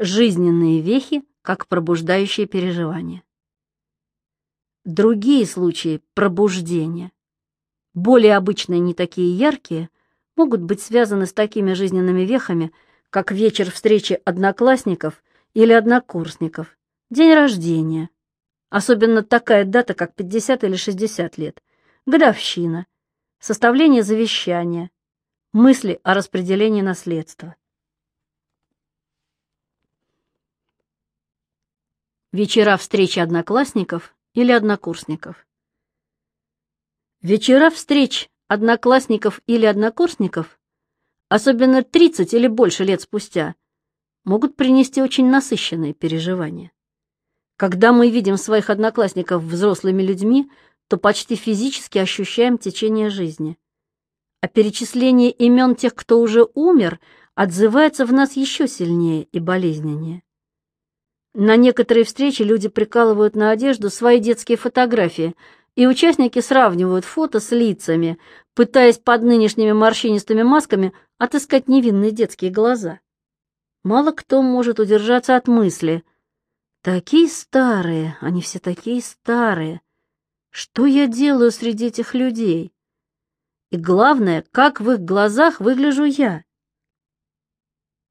Жизненные вехи как пробуждающие переживания. Другие случаи пробуждения, более обычные, не такие яркие, могут быть связаны с такими жизненными вехами, как вечер встречи одноклассников или однокурсников, день рождения, особенно такая дата, как 50 или 60 лет, годовщина, составление завещания, мысли о распределении наследства. Вечера встречи одноклассников или однокурсников. Вечера встреч одноклассников или однокурсников, особенно 30 или больше лет спустя, могут принести очень насыщенные переживания. Когда мы видим своих одноклассников взрослыми людьми, то почти физически ощущаем течение жизни. А перечисление имен тех, кто уже умер, отзывается в нас еще сильнее и болезненнее. На некоторые встречи люди прикалывают на одежду свои детские фотографии, и участники сравнивают фото с лицами, пытаясь под нынешними морщинистыми масками отыскать невинные детские глаза. Мало кто может удержаться от мысли – Такие старые, они все такие старые. Что я делаю среди этих людей? И главное, как в их глазах выгляжу я?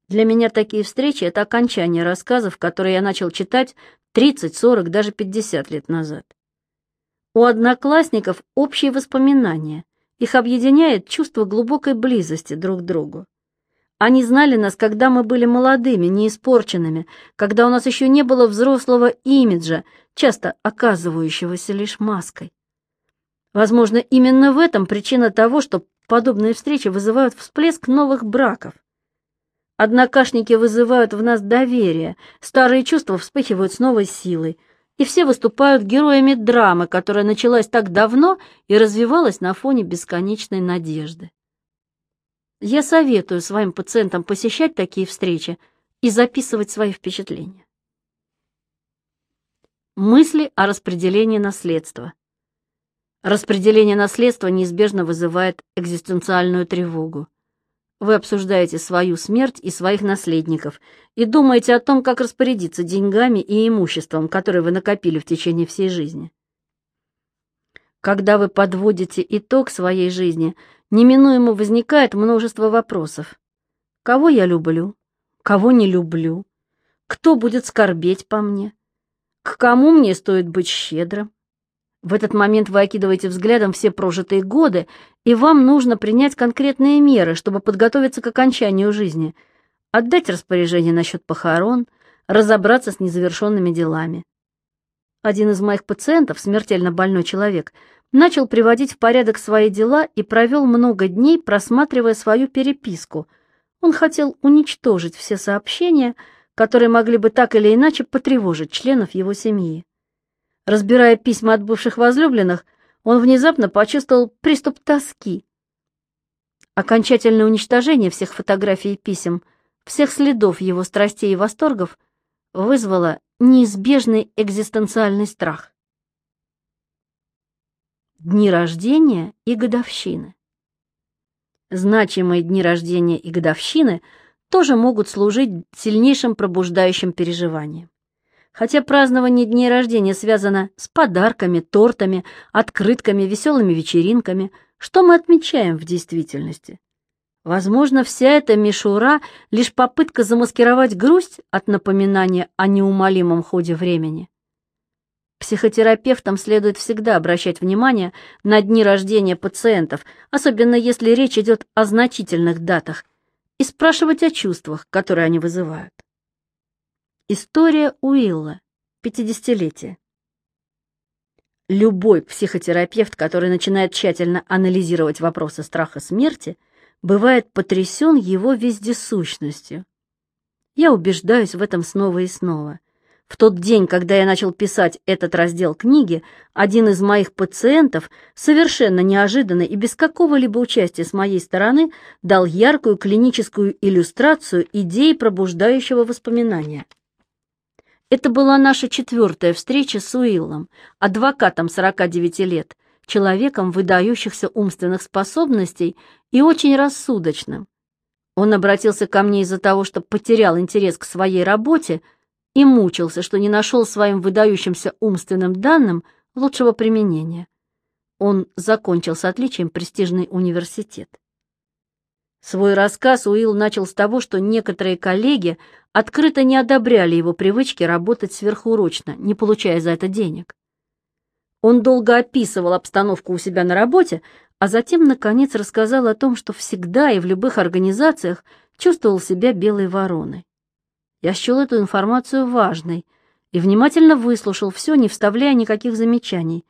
Для меня такие встречи — это окончание рассказов, которые я начал читать 30, 40, даже 50 лет назад. У одноклассников общие воспоминания. Их объединяет чувство глубокой близости друг к другу. Они знали нас, когда мы были молодыми, неиспорченными, когда у нас еще не было взрослого имиджа, часто оказывающегося лишь маской. Возможно, именно в этом причина того, что подобные встречи вызывают всплеск новых браков. Однокашники вызывают в нас доверие, старые чувства вспыхивают с новой силой, и все выступают героями драмы, которая началась так давно и развивалась на фоне бесконечной надежды. Я советую своим пациентам посещать такие встречи и записывать свои впечатления. Мысли о распределении наследства. Распределение наследства неизбежно вызывает экзистенциальную тревогу. Вы обсуждаете свою смерть и своих наследников и думаете о том, как распорядиться деньгами и имуществом, которые вы накопили в течение всей жизни. Когда вы подводите итог своей жизни – неминуемо возникает множество вопросов. Кого я люблю? Кого не люблю? Кто будет скорбеть по мне? К кому мне стоит быть щедрым? В этот момент вы окидываете взглядом все прожитые годы, и вам нужно принять конкретные меры, чтобы подготовиться к окончанию жизни, отдать распоряжение насчет похорон, разобраться с незавершенными делами. Один из моих пациентов, смертельно больной человек, начал приводить в порядок свои дела и провел много дней, просматривая свою переписку. Он хотел уничтожить все сообщения, которые могли бы так или иначе потревожить членов его семьи. Разбирая письма от бывших возлюбленных, он внезапно почувствовал приступ тоски. Окончательное уничтожение всех фотографий и писем, всех следов его страстей и восторгов вызвало неизбежный экзистенциальный страх дни рождения и годовщины. Значимые дни рождения и годовщины тоже могут служить сильнейшим пробуждающим переживанием. Хотя празднование дней рождения связано с подарками, тортами, открытками, веселыми вечеринками, что мы отмечаем в действительности? Возможно, вся эта мишура — лишь попытка замаскировать грусть от напоминания о неумолимом ходе времени. Психотерапевтам следует всегда обращать внимание на дни рождения пациентов, особенно если речь идет о значительных датах, и спрашивать о чувствах, которые они вызывают. История Уилла, 50-летие. Любой психотерапевт, который начинает тщательно анализировать вопросы страха смерти, бывает потрясен его вездесущностью. Я убеждаюсь в этом снова и снова – в тот день, когда я начал писать этот раздел книги, один из моих пациентов совершенно неожиданно и без какого-либо участия с моей стороны дал яркую клиническую иллюстрацию идеи пробуждающего воспоминания. Это была наша четвертая встреча с Уиллом, адвокатом 49 лет, человеком выдающихся умственных способностей и очень рассудочным. Он обратился ко мне из-за того, что потерял интерес к своей работе и мучился, что не нашел своим выдающимся умственным данным лучшего применения. Он закончил с отличием престижный университет. Свой рассказ Уилл начал с того, что некоторые коллеги открыто не одобряли его привычки работать сверхурочно, не получая за это денег. Он долго описывал обстановку у себя на работе, а затем, наконец, рассказал о том, что всегда и в любых организациях чувствовал себя белой вороной. Я счел эту информацию важной и внимательно выслушал все, не вставляя никаких замечаний.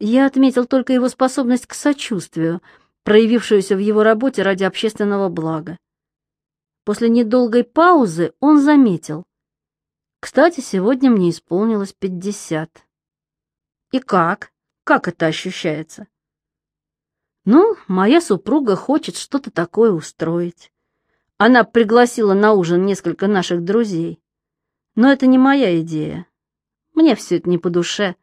Я отметил только его способность к сочувствию — проявившуюся в его работе ради общественного блага. После недолгой паузы он заметил. «Кстати, сегодня мне исполнилось пятьдесят». «И как? Как это ощущается?» «Ну, моя супруга хочет что-то такое устроить. Она пригласила на ужин несколько наших друзей. Но это не моя идея. Мне все это не по душе.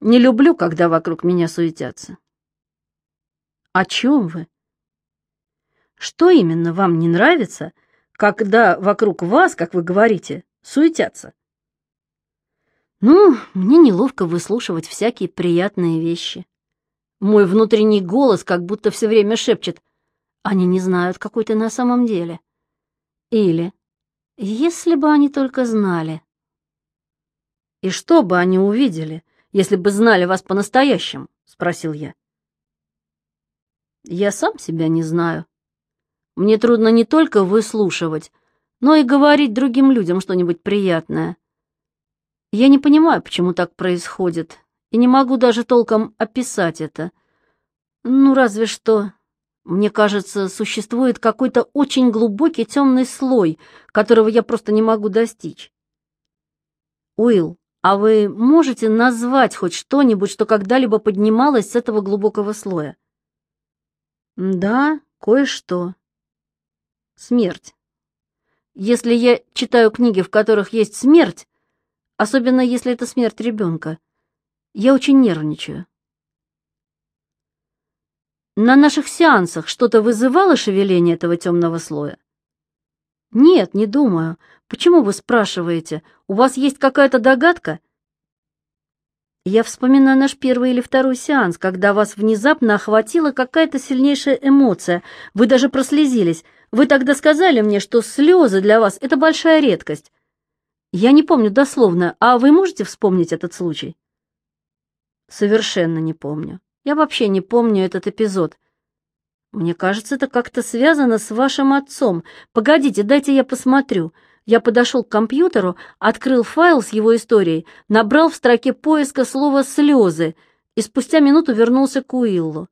Не люблю, когда вокруг меня суетятся. О чем вы? Что именно вам не нравится, когда вокруг вас, как вы говорите, суетятся? Ну, мне неловко выслушивать всякие приятные вещи. Мой внутренний голос как будто все время шепчет «Они не знают, какой ты на самом деле». Или «Если бы они только знали». «И что бы они увидели, если бы знали вас по-настоящему?» — спросил я. Я сам себя не знаю. Мне трудно не только выслушивать, но и говорить другим людям что-нибудь приятное. Я не понимаю, почему так происходит, и не могу даже толком описать это. Ну, разве что... Мне кажется, существует какой-то очень глубокий темный слой, которого я просто не могу достичь. Уилл, а вы можете назвать хоть что-нибудь, что когда-либо поднималось с этого глубокого слоя? Да, кое-что. Смерть. Если я читаю книги, в которых есть смерть, особенно если это смерть ребенка, я очень нервничаю. На наших сеансах что-то вызывало шевеление этого темного слоя? Нет, не думаю. Почему вы спрашиваете? У вас есть какая-то догадка? Я вспоминаю наш первый или второй сеанс, когда вас внезапно охватила какая-то сильнейшая эмоция. Вы даже прослезились. Вы тогда сказали мне, что слезы для вас — это большая редкость. Я не помню дословно, а вы можете вспомнить этот случай? Совершенно не помню. Я вообще не помню этот эпизод. Мне кажется, это как-то связано с вашим отцом. Погодите, дайте я посмотрю. Я подошел к компьютеру, открыл файл с его историей, набрал в строке поиска слово «слезы» и спустя минуту вернулся к Уиллу.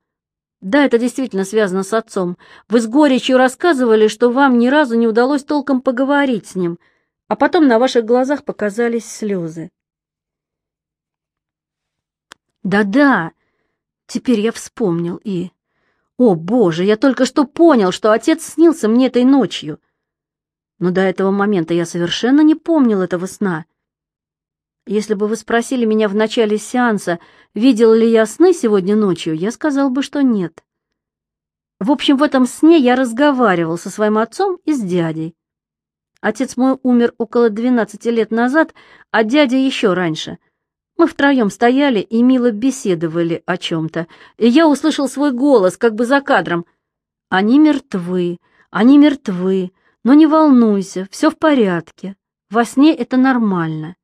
Да, это действительно связано с отцом. Вы с горечью рассказывали, что вам ни разу не удалось толком поговорить с ним, а потом на ваших глазах показались слезы. Да-да, теперь я вспомнил и... О, боже, я только что понял, что отец снился мне этой ночью но до этого момента я совершенно не помнил этого сна. Если бы вы спросили меня в начале сеанса, видел ли я сны сегодня ночью, я сказал бы, что нет. В общем, в этом сне я разговаривал со своим отцом и с дядей. Отец мой умер около 12 лет назад, а дядя еще раньше. Мы втроем стояли и мило беседовали о чем-то, и я услышал свой голос, как бы за кадром. «Они мертвы, они мертвы, но не волнуйся, все в порядке. Во сне это нормально.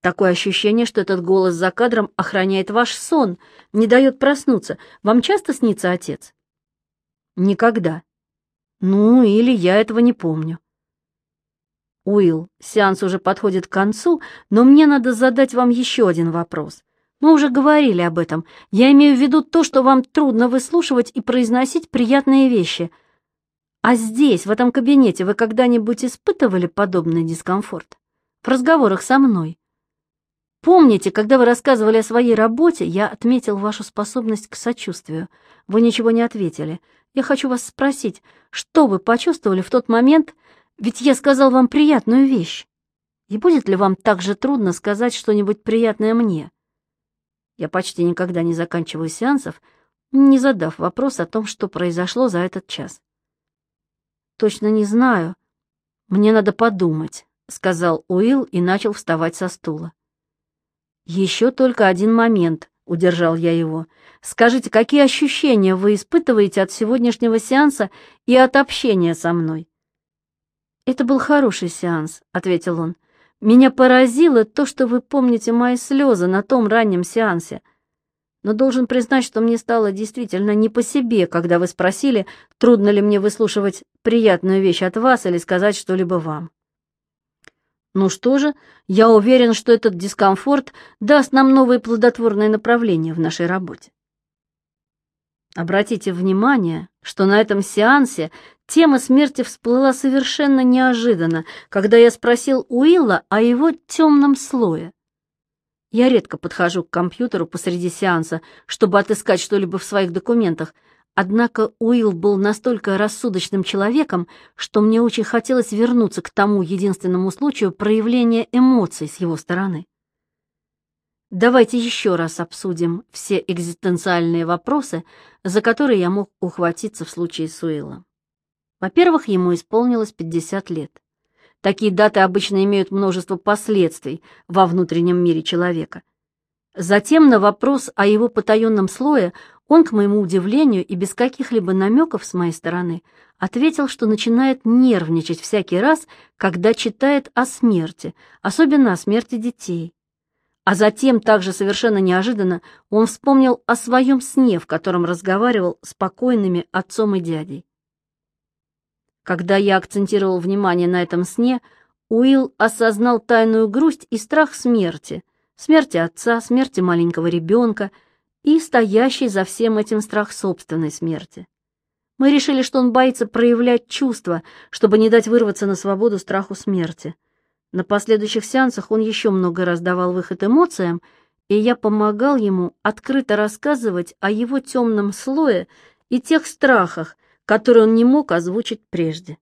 Такое ощущение, что этот голос за кадром охраняет ваш сон, не дает проснуться. Вам часто снится отец? Никогда. Ну, или я этого не помню. Уилл, сеанс уже подходит к концу, но мне надо задать вам еще один вопрос. Мы уже говорили об этом. Я имею в виду то, что вам трудно выслушивать и произносить приятные вещи — а здесь, в этом кабинете, вы когда-нибудь испытывали подобный дискомфорт? В разговорах со мной? Помните, когда вы рассказывали о своей работе, я отметил вашу способность к сочувствию. Вы ничего не ответили. Я хочу вас спросить, что вы почувствовали в тот момент, ведь я сказал вам приятную вещь. И будет ли вам так же трудно сказать что-нибудь приятное мне? Я почти никогда не заканчиваю сеансов, не задав вопрос о том, что произошло за этот час. Точно не знаю. Мне надо подумать», — сказал Уилл и начал вставать со стула. «Еще только один момент», — удержал я его. «Скажите, какие ощущения вы испытываете от сегодняшнего сеанса и от общения со мной?» «Это был хороший сеанс», — ответил он. «Меня поразило то, что вы помните мои слезы на том раннем сеансе. Но должен признать, что мне стало действительно не по себе, когда вы спросили, трудно ли мне выслушивать приятную вещь от вас или сказать что-либо вам. Ну что же, я уверен, что этот дискомфорт даст нам новые плодотворные направления в нашей работе. Обратите внимание, что на этом сеансе тема смерти всплыла совершенно неожиданно, когда я спросил Уилла о его темном слое. Я редко подхожу к компьютеру посреди сеанса, чтобы отыскать что-либо в своих документах, однако Уилл был настолько рассудочным человеком, что мне очень хотелось вернуться к тому единственному случаю проявления эмоций с его стороны. Давайте еще раз обсудим все экзистенциальные вопросы, за которые я мог ухватиться в случае с Уиллом. Во-первых, ему исполнилось 50 лет. Такие даты обычно имеют множество последствий во внутреннем мире человека. Затем на вопрос о его потаенном слое он, к моему удивлению и без каких-либо намеков с моей стороны, ответил, что начинает нервничать всякий раз, когда читает о смерти, особенно о смерти детей. А затем, также совершенно неожиданно, он вспомнил о своем сне, в котором разговаривал с покойными отцом и дядей. Когда я акцентировал внимание на этом сне, Уилл осознал тайную грусть и страх смерти, смерти отца, смерти маленького ребенка и стоящий за всем этим страх собственной смерти. Мы решили, что он боится проявлять чувства, чтобы не дать вырваться на свободу страху смерти. На последующих сеансах он еще много раз давал выход эмоциям, и я помогал ему открыто рассказывать о его темном слое и тех страхах, который он не мог озвучить прежде.